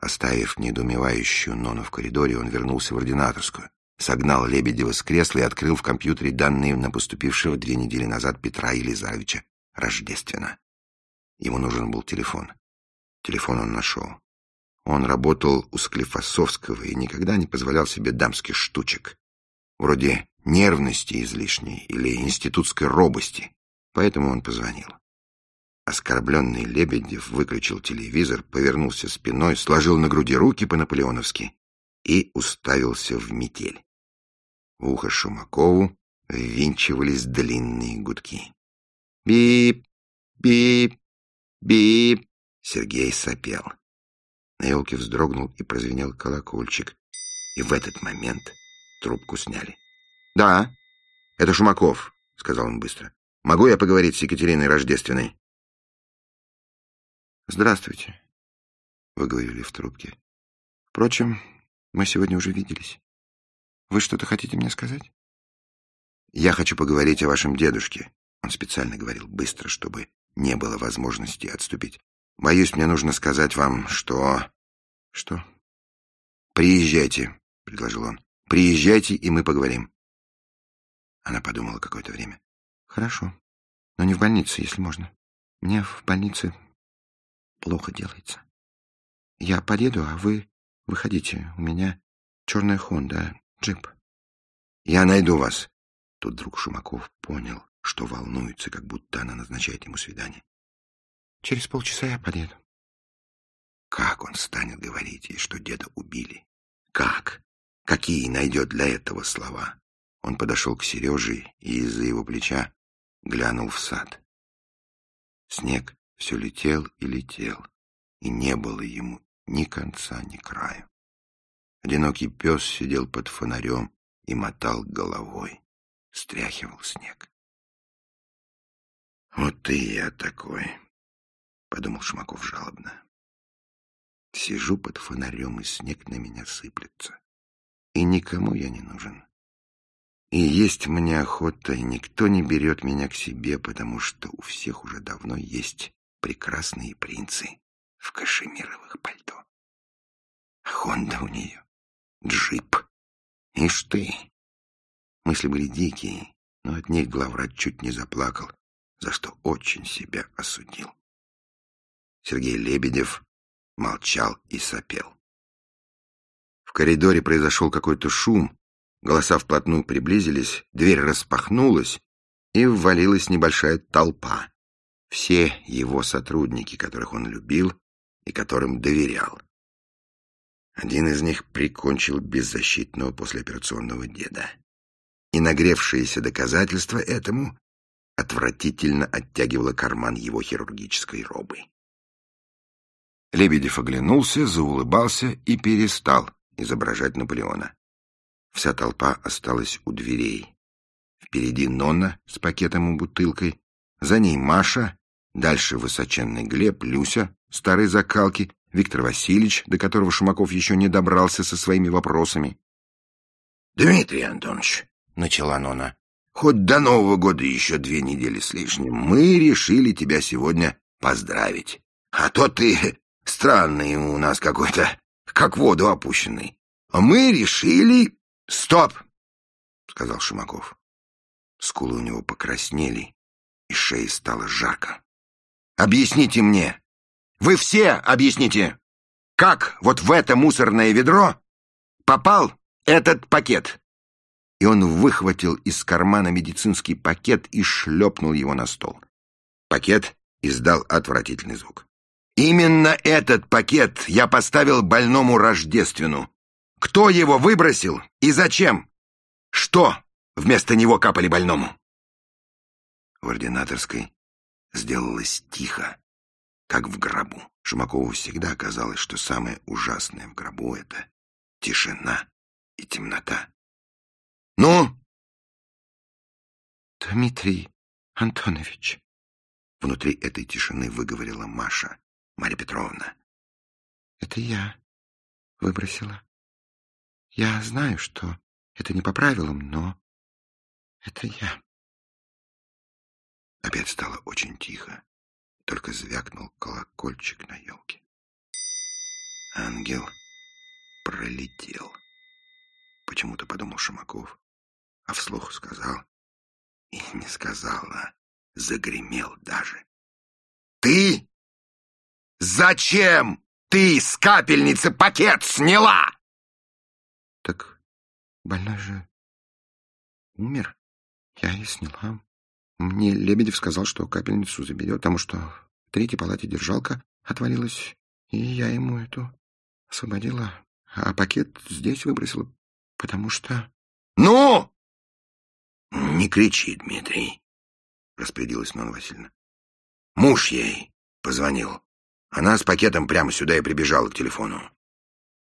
C: Оставив недоумевающую Нону в коридоре, он вернулся в ординаторскую, согнал Лебедева с кресла и открыл в компьютере данные на поступившего две недели назад Петра Елизаровича Рождествена. Ему нужен был телефон. Телефон он нашел. Он работал у Склифосовского и никогда не позволял себе дамских штучек. Вроде нервности излишней или институтской робости, поэтому он позвонил. Оскорбленный Лебедев выключил телевизор, повернулся спиной, сложил на груди руки по-наполеоновски и уставился в метель. В ухо Шумакову ввинчивались длинные гудки. «Бип! Бип! Бип!» Сергей сопел. На елке вздрогнул и прозвенел колокольчик. И в этот момент трубку сняли. «Да».
A: Это Шумаков, — сказал он быстро. Могу я поговорить с Екатериной Рождественной?
C: Здравствуйте, — выговорили в трубке. Впрочем, мы сегодня уже виделись. Вы что-то хотите мне сказать?
A: Я хочу поговорить о вашем дедушке. Он специально говорил быстро, чтобы не было возможности отступить. Боюсь, мне нужно сказать вам, что...
C: Что?
A: Приезжайте, — предложил он. Приезжайте, и мы поговорим. Она подумала какое-то время.
C: Хорошо, но не в больнице, если можно. Мне в больнице плохо делается. Я подъеду, а вы выходите. У меня черная Хонда, джип.
A: Я найду вас. Тут друг Шумаков понял, что волнуется, как будто она назначает ему свидание.
C: Через полчаса я подъеду.
A: Как он станет говорить ей, что деда убили? Как? Какие найдет для этого слова? Он подошел к Сереже и из-за его плеча глянул в сад. Снег все летел и летел, и не было ему ни конца, ни краю. Одинокий пес сидел под фонарем и мотал головой, стряхивал снег. «Вот и я такой», — подумал Шмаков жалобно. «Сижу под фонарем, и снег на меня сыплется, и никому я не нужен. И есть мне охота, и никто не берет меня к себе, потому что у всех уже давно есть прекрасные принцы в кашемировых пальто. Хонда у нее, джип. Ишь ты! Мысли были дикие, но от них главврач чуть не заплакал, за что очень себя осудил. Сергей Лебедев молчал и сопел. В коридоре произошел какой-то шум, Голоса вплотную приблизились, дверь распахнулась, и ввалилась небольшая толпа. Все его сотрудники, которых он любил и которым доверял. Один из них прикончил беззащитного послеоперационного деда. И нагревшееся доказательство этому отвратительно оттягивало карман его хирургической робы. Лебедев оглянулся, заулыбался и перестал изображать Наполеона. Вся толпа осталась у дверей. Впереди Нонна с пакетом и бутылкой, за ней Маша, дальше высоченный Глеб, Люся, старые закалки, Виктор Васильевич, до которого Шумаков еще не добрался со своими вопросами. — Дмитрий Антонович, — начала Нона, — хоть до Нового года еще две недели с лишним, мы решили тебя сегодня поздравить. А то ты странный у нас какой-то, как воду опущенный. А мы решили «Стоп!» — сказал Шимаков. Скулы у него покраснели, и шеи стало жарко. «Объясните мне! Вы все объясните! Как вот в это мусорное ведро попал этот пакет?» И он выхватил из кармана медицинский пакет и шлепнул его на стол. Пакет издал отвратительный звук. «Именно этот пакет я поставил больному Рождествену, кто его выбросил и зачем? Что вместо него капали больному? В ординаторской сделалось тихо, как в гробу. Шумакову всегда казалось, что самое ужасное в гробу — это тишина и темнота. «Ну?»
C: «Дмитрий Антонович», —
A: внутри этой тишины выговорила Маша, Марья Петровна.
C: «Это я выбросила. Я знаю, что это не по правилам, но это я.
A: Опять стало очень тихо, только звякнул колокольчик на елке. Ангел пролетел. Почему-то подумал Шумаков, а вслух сказал, и не сказал, а загремел даже. «Ты? Зачем ты с капельницы пакет сняла?»
C: Так больной же умер. Я и сняла. Мне Лебедев сказал, что капельницу заберет, потому что в третьей палате держалка отвалилась, и я ему эту освободила, а пакет здесь выбросила, потому что...
A: — Ну! — Не кричи, Дмитрий, — распорядилась Нона Васильевна. Муж ей позвонил. Она с пакетом прямо сюда и прибежала к телефону.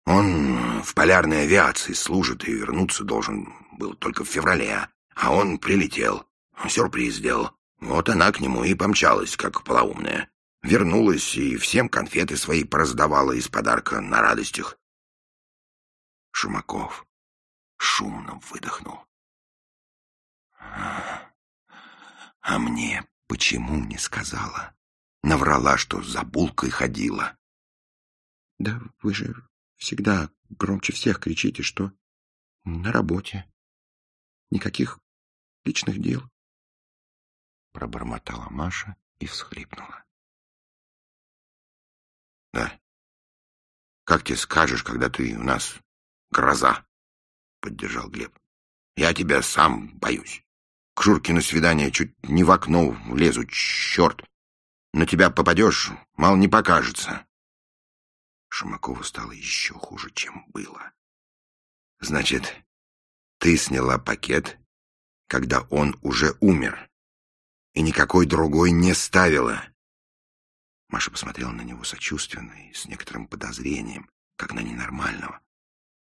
A: Он в полярной авиации служит и вернуться должен был только в феврале, а он прилетел. Сюрприз сделал. Вот она к нему и помчалась, как полоумная. Вернулась и всем конфеты свои пораздавала из подарка на радостях. Шумаков шумно выдохнул. А, а мне почему не сказала? Наврала, что за булкой ходила.
C: Да вы же всегда громче всех кричите, что на работе. Никаких личных дел.
A: Пробормотала Маша и всхлипнула. Да. Как тебе скажешь, когда ты у нас гроза? Поддержал Глеб. Я тебя сам боюсь. К Шурке на свидание чуть не в окно влезу, черт. На тебя попадешь, мало не покажется. Шумакову стало еще хуже, чем было. Значит, ты сняла пакет, когда он уже умер, и никакой другой не ставила. Маша посмотрела на него сочувственно и с некоторым подозрением, как на ненормального.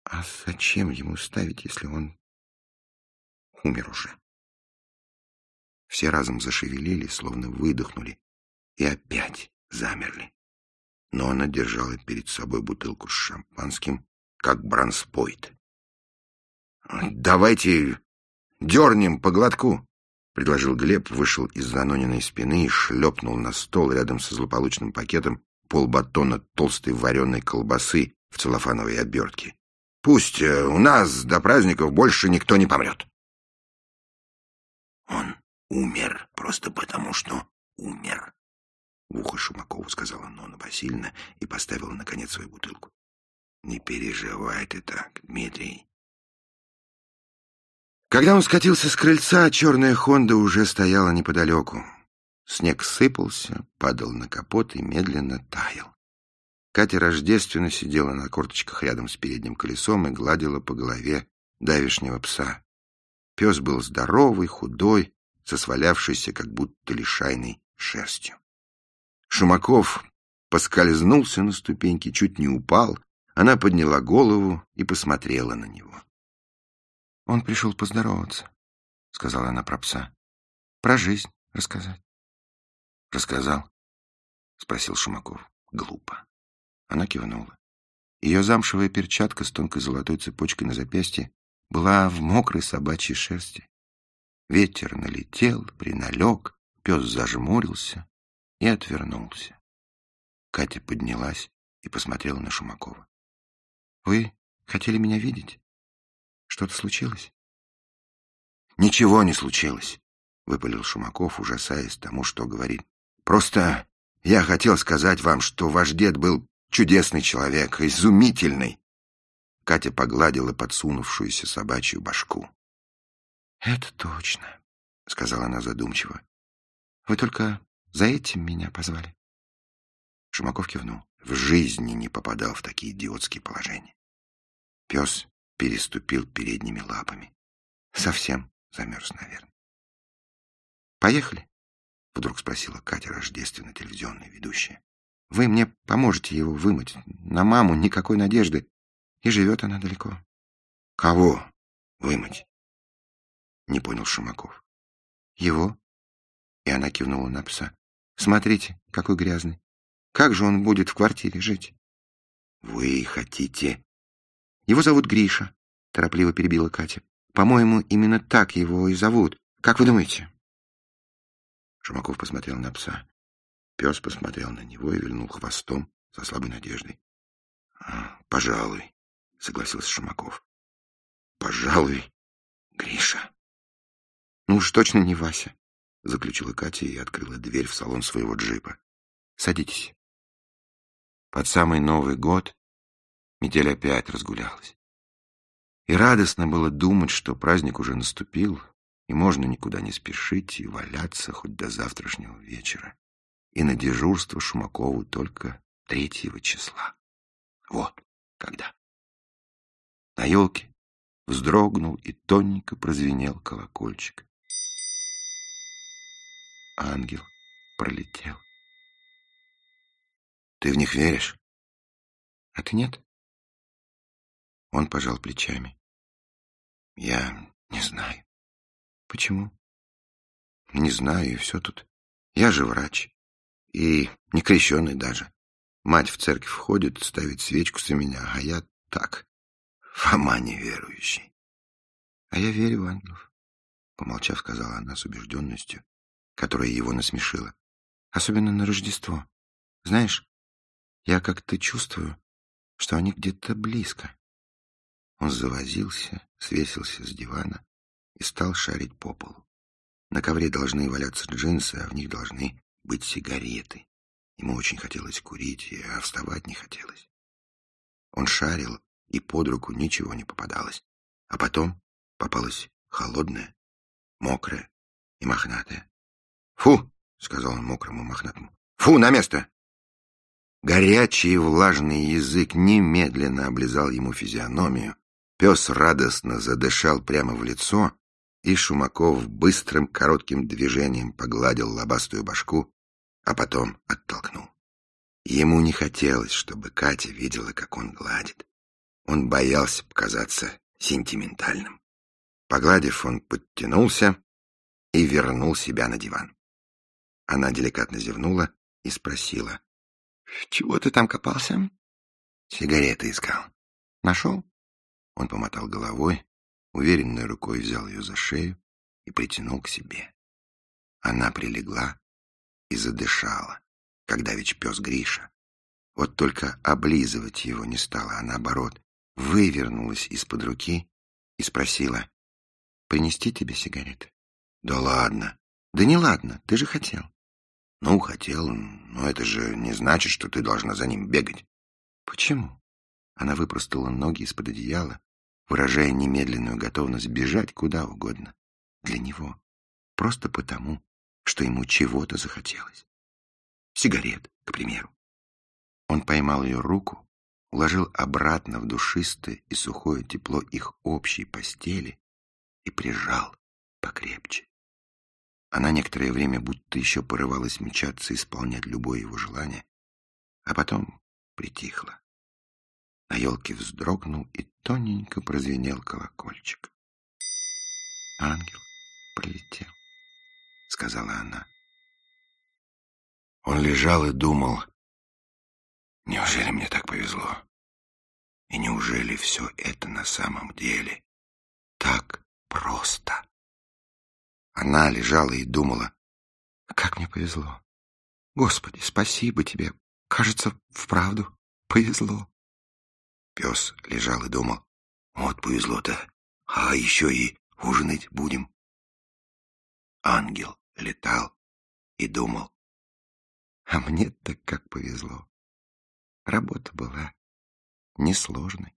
C: А зачем ему ставить, если он умер уже?
A: Все разом зашевелились, словно выдохнули, и опять замерли. Но она держала перед собой бутылку с шампанским, как бронспойт. «Давайте дернем по глотку», — предложил Глеб, вышел из-за Анониной спины и шлепнул на стол рядом со злополучным пакетом полбатона толстой вареной колбасы в целлофановой обертке. «Пусть э, у нас до праздников больше никто не помрет». «Он умер просто потому, что умер», — в ухо Шумакову сказала Нона Васильевна и поставила, наконец, свою бутылку. «Не переживай ты так, Дмитрий. Когда он скатился с крыльца, черная «Хонда» уже стояла неподалеку. Снег сыпался, падал на капот и медленно таял. Катя рождественно сидела на корточках рядом с передним колесом и гладила по голове давишнего пса. Пес был здоровый, худой, со как будто лишайной, шерстью. Шумаков поскользнулся на ступеньке, чуть не упал. Она подняла голову и посмотрела на него.
C: Он пришел поздороваться, — сказала она про пса. Про жизнь рассказать.
A: Рассказал? — спросил Шумаков. Глупо.
C: Она кивнула. Ее замшевая перчатка с тонкой золотой цепочкой на запястье была в мокрой собачьей шерсти. Ветер налетел, приналег, пес зажмурился и отвернулся. Катя поднялась и посмотрела на Шумакова. — Вы хотели меня видеть? Что-то случилось?
A: Ничего не случилось, выпалил Шумаков, ужасаясь тому, что говорит. Просто я хотел сказать вам, что ваш дед был чудесный человек, изумительный. Катя погладила подсунувшуюся собачью башку.
C: Это точно, сказала она задумчиво. Вы только за этим меня позвали.
A: Шумаков кивнул. В жизни не попадал в такие идиотские положения. Пес переступил передними лапами. Совсем замерз, наверное.
C: «Поехали?»
A: — вдруг спросила Катя рождественно телевизионная ведущая.
C: «Вы мне поможете его вымыть. На маму никакой надежды. И живет она далеко».
A: «Кого вымыть?» — не понял Шумаков.
C: «Его?» И она кивнула на пса. «Смотрите, какой грязный. Как же он будет в квартире жить?»
A: «Вы хотите
C: его зовут Гриша, — торопливо перебила Катя. По-моему, именно так его и зовут. Как вы думаете?
A: Шумаков посмотрел на пса. Пес посмотрел на него и вильнул хвостом со слабой надеждой. «А, — Пожалуй, — согласился Шумаков. — Пожалуй, Гриша.
C: — Ну уж точно не Вася, —
A: заключила Катя и открыла дверь в салон своего джипа.
C: — Садитесь. Под самый Новый год Метель опять разгулялась. И радостно было думать, что праздник уже наступил, и можно никуда не спешить и валяться хоть до завтрашнего вечера. И на дежурство Шумакову только третьего числа. Вот когда. На елке вздрогнул и тоненько прозвенел колокольчик. Ангел пролетел.
A: Ты в них веришь?
C: А ты нет? Он пожал плечами.
A: Я не знаю.
C: Почему? Не знаю, и все тут. Я же врач. И не крещеный даже. Мать в церковь входит, ставит свечку за меня, а я так, Фома неверующий. А я верю в ангелов, помолчав, сказала она с убежденностью, которая его насмешила. Особенно на Рождество. Знаешь, я как-то чувствую, что они где-то близко. Он завозился, свесился с дивана и стал шарить по полу. На ковре должны валяться джинсы, а в них должны быть сигареты. Ему очень хотелось курить, а вставать не хотелось. Он шарил, и под руку ничего не попадалось. А потом попалась холодная, мокрая и мохнатая. «Фу!» — сказал он мокрому мохнатому. «Фу, на место!» Горячий влажный язык немедленно облизал ему физиономию. Пес радостно задышал прямо в лицо, и Шумаков быстрым коротким движением погладил лобастую башку, а потом оттолкнул. Ему не хотелось, чтобы Катя видела, как он гладит. Он боялся показаться сентиментальным. Погладив, он подтянулся и вернул себя на диван. Она деликатно зевнула и спросила. — Чего ты там копался? — Сигареты искал. — Нашел? Он помотал головой, уверенной рукой взял ее за шею и притянул к себе. Она прилегла и задышала, когда ведь пес Гриша. Вот только облизывать его не стала, а наоборот, вывернулась из-под руки и спросила, «Принести тебе сигареты?» «Да ладно». «Да не ладно, ты же хотел». «Ну, хотел, но это же не значит, что ты должна за ним бегать». «Почему?» Она выпростала ноги из-под одеяла, выражая немедленную готовность бежать куда угодно. Для него. Просто потому, что ему чего-то захотелось. Сигарет, к примеру. Он поймал ее руку, уложил обратно в душистое и сухое тепло их общей постели и прижал покрепче. Она некоторое время будто еще порывалась мечаться и исполнять любое его желание, а потом притихла. На елке вздрогнул и тоненько прозвенел колокольчик. «Ангел прилетел», — сказала она. Он лежал и думал, неужели мне так повезло? И неужели все это на самом деле так просто? Она лежала и думала, как мне повезло. Господи, спасибо тебе. Кажется, вправду повезло. Пес лежал и думал, вот повезло-то, а еще и ужинать будем. Ангел летал и думал, а мне-то как повезло. Работа была несложной.